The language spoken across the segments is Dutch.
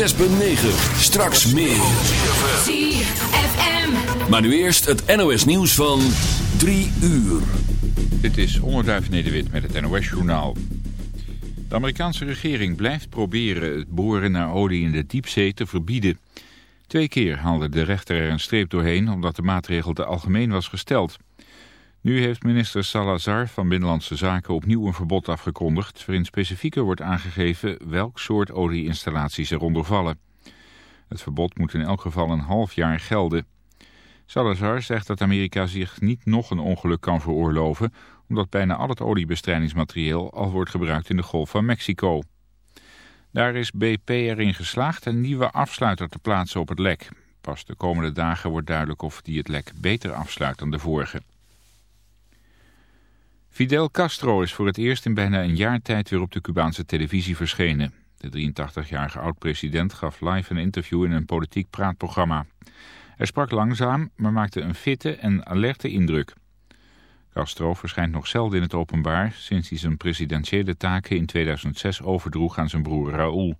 6.9. Straks meer. ZFM. Maar nu eerst het NOS nieuws van 3 uur. Dit is Onderduif Nederwit met het NOS Journaal. De Amerikaanse regering blijft proberen het boren naar olie in de diepzee te verbieden. Twee keer haalde de rechter er een streep doorheen omdat de maatregel te algemeen was gesteld. Nu heeft minister Salazar van Binnenlandse Zaken opnieuw een verbod afgekondigd... waarin specifieker wordt aangegeven welk soort olieinstallaties eronder vallen. Het verbod moet in elk geval een half jaar gelden. Salazar zegt dat Amerika zich niet nog een ongeluk kan veroorloven... omdat bijna al het oliebestrijdingsmaterieel al wordt gebruikt in de Golf van Mexico. Daar is BP erin geslaagd een nieuwe afsluiter te plaatsen op het lek. Pas de komende dagen wordt duidelijk of die het lek beter afsluit dan de vorige. Fidel Castro is voor het eerst in bijna een jaar tijd weer op de Cubaanse televisie verschenen. De 83-jarige oud-president gaf live een interview in een politiek praatprogramma. Hij sprak langzaam, maar maakte een fitte en alerte indruk. Castro verschijnt nog zelden in het openbaar sinds hij zijn presidentiële taken in 2006 overdroeg aan zijn broer Raúl.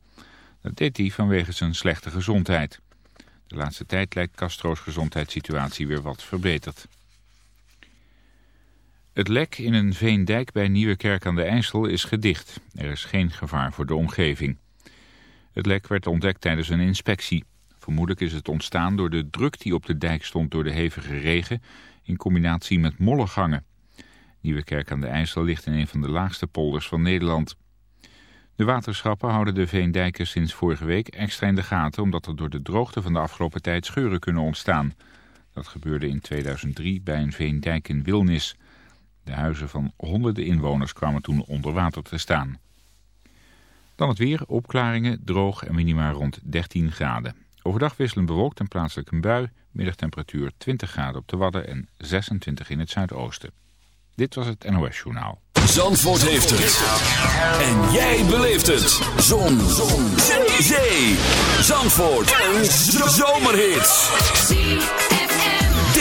Dat deed hij vanwege zijn slechte gezondheid. De laatste tijd lijkt Castro's gezondheidssituatie weer wat verbeterd. Het lek in een veendijk bij Nieuwekerk aan de IJssel is gedicht. Er is geen gevaar voor de omgeving. Het lek werd ontdekt tijdens een inspectie. Vermoedelijk is het ontstaan door de druk die op de dijk stond door de hevige regen... in combinatie met mollegangen. Nieuwekerk aan de IJssel ligt in een van de laagste polders van Nederland. De waterschappen houden de veendijken sinds vorige week extra in de gaten... omdat er door de droogte van de afgelopen tijd scheuren kunnen ontstaan. Dat gebeurde in 2003 bij een veendijk in Wilnis... De huizen van honderden inwoners kwamen toen onder water te staan. Dan het weer, opklaringen, droog en minima rond 13 graden. Overdag wisselen bewolkt en plaatselijk een bui. Middagtemperatuur 20 graden op de Wadden en 26 in het zuidoosten. Dit was het NOS Journaal. Zandvoort heeft het. En jij beleeft het. Zon. Zon. Zee. Zandvoort. Een zomerhit.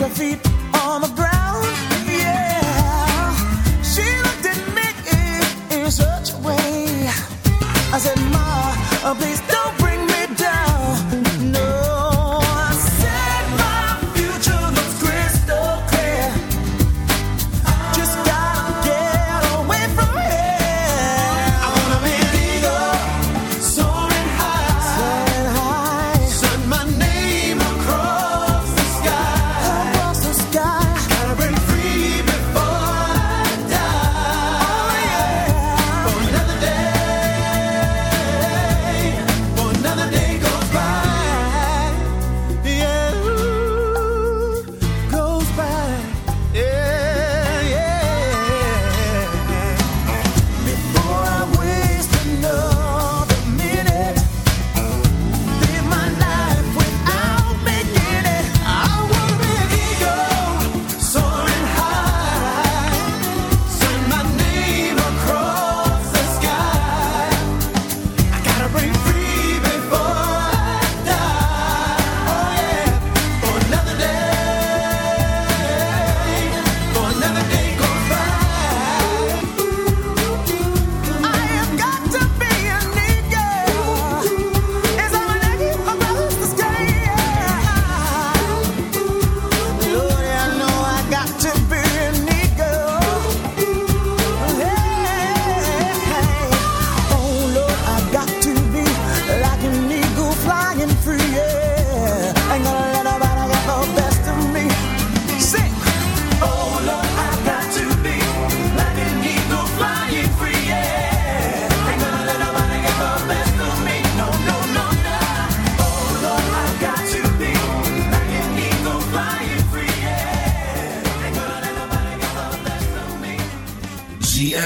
your feet.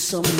some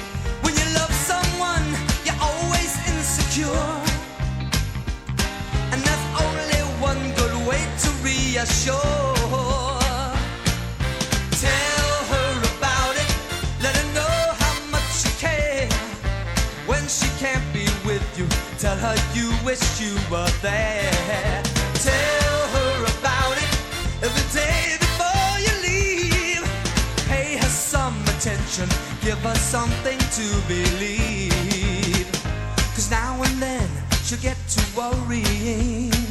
To reassure. Tell her about it, let her know how much. When she can't be with you, tell her you wish you were there. Tell her about it every day before you leave. Pay her some attention, give her something to believe. Cause now and then she'll get to worrying.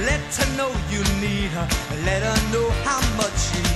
Let her know you need her. Let her know how much you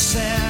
said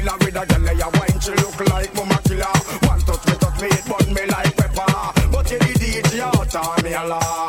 killer with a gal, lay a wine. She look like mama killer. One touch me, touch me, it burn me like pepper. But you did it, you out me a lot.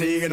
scene